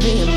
being